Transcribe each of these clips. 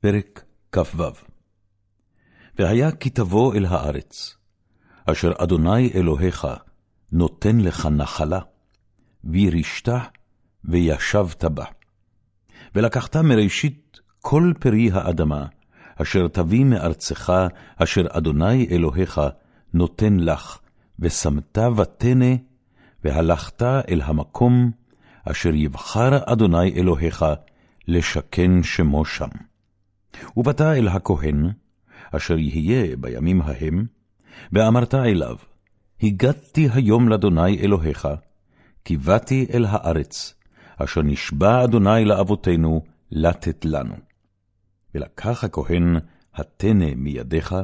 פרק כ"ו והיה כי תבוא אל הארץ, אשר אדוני אלוהיך נותן לך נחלה, וירשת וישבת בה. ולקחת מראשית כל פרי האדמה, אשר תביא מארצך, אשר אדוני אלוהיך נותן לך, ושמת ותנא, והלכת אל המקום, אשר יבחר אדוני אלוהיך, לשכן שמו שם. ובאת אל הכהן, אשר יהיה בימים ההם, ואמרת אליו, הגדתי היום לאדוני אלוהיך, כי באתי אל הארץ, אשר נשבע אדוני לאבותינו, לתת לנו. ולקח הכהן התנא מידיך,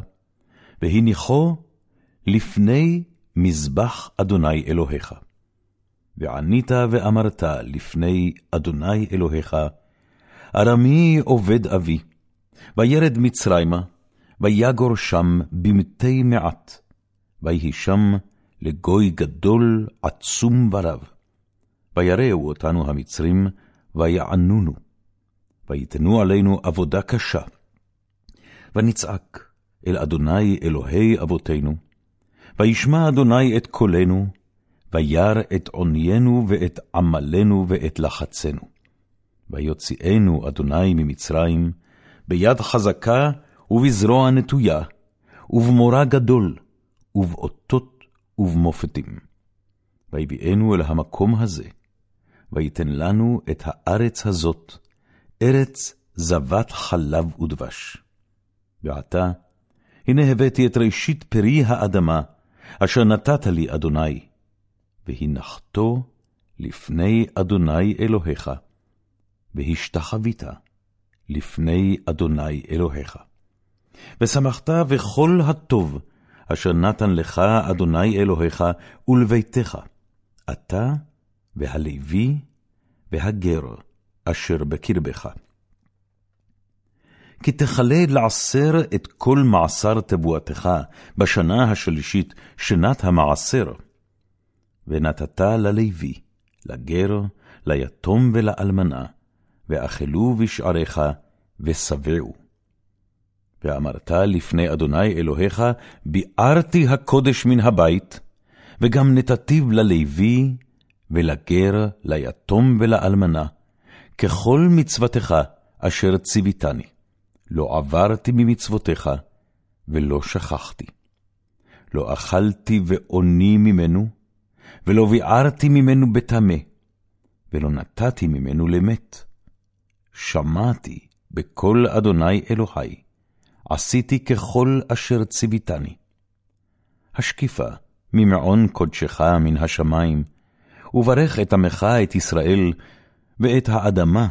והניחו לפני מזבח אדוני אלוהיך. וענית ואמרת לפני אדוני אלוהיך, ארמי עובד אבי, וירד מצרימה, ויגור שם במתי מעט, ויהי שם לגוי גדול, עצום ורב. ויראו אותנו המצרים, ויענונו, ויתנו עלינו עבודה קשה. ונצעק אל אדוני אלוהי אבותינו, וישמע אדוני את קולנו, וירא את עוניינו ואת עמלנו ואת לחצנו. ויוציאנו אדוני ממצרים, ביד חזקה ובזרוע נטויה, ובמורא גדול, ובאותות ובמופתים. ויביאנו אל המקום הזה, ויתן לנו את הארץ הזאת, ארץ זבת חלב ודבש. ועתה, הנה הבאתי את ראשית פרי האדמה, אשר נתת לי, אדוני, והנחתו לפני אדוני אלוהיך, והשתחווית לפני אדוני אלוהיך. ושמחת בכל הטוב אשר נתן לך אדוני אלוהיך ולביתך, אתה והלוי והגר אשר בקרבך. כי תכלה לעשר את כל מעשר תבואתך בשנה השלישית, שנת המעשר. ונתת ללוי, לגר, ליתום ולאלמנה, ואכלו בשעריך, ושבעו. ואמרת לפני אדוני אלוהיך, ביערתי הקודש מן הבית, וגם נתתיו ללוי, ולגר, ליתום ולאלמנה, ככל מצוותך אשר ציוויתני. לא עברתי ממצוותיך, ולא שכחתי. לא אכלתי ואוני ממנו, ולא ביערתי ממנו בטמא, ולא נתתי ממנו למת. שמעתי בקול אדוני אלוהי, עשיתי ככל אשר ציוויתני. השקיפה ממעון קודשך מן השמיים, וברך את עמך את ישראל, ואת האדמה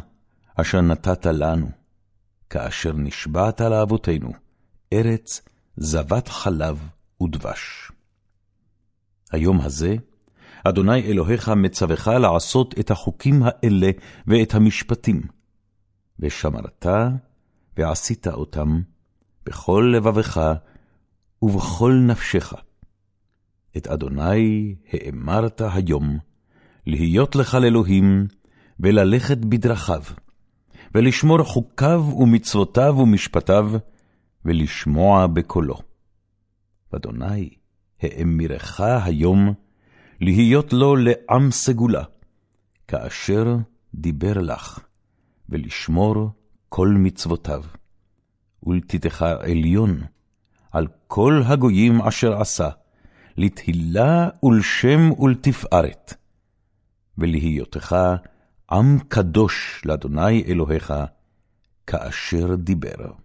אשר נתת לנו, כאשר נשבעת לאבותינו, ארץ זבת חלב ודבש. היום הזה, אדוני אלוהיך מצווך לעשות את החוקים האלה ואת המשפטים, ושמרת ועשית אותם בכל לבבך ובכל נפשך. את אדוני האמרת היום, להיות לך לאלוהים, וללכת בדרכיו, ולשמור חוקיו ומצוותיו ומשפטיו, ולשמוע בקולו. אדוני האמירך היום, להיות לו לעם סגולה, כאשר דיבר לך. ולשמור כל מצוותיו. ולתיתך עליון על כל הגויים אשר עשה, לתהילה ולשם ולתפארת, ולהיותך עם קדוש לאדוני אלוהיך, כאשר דיבר.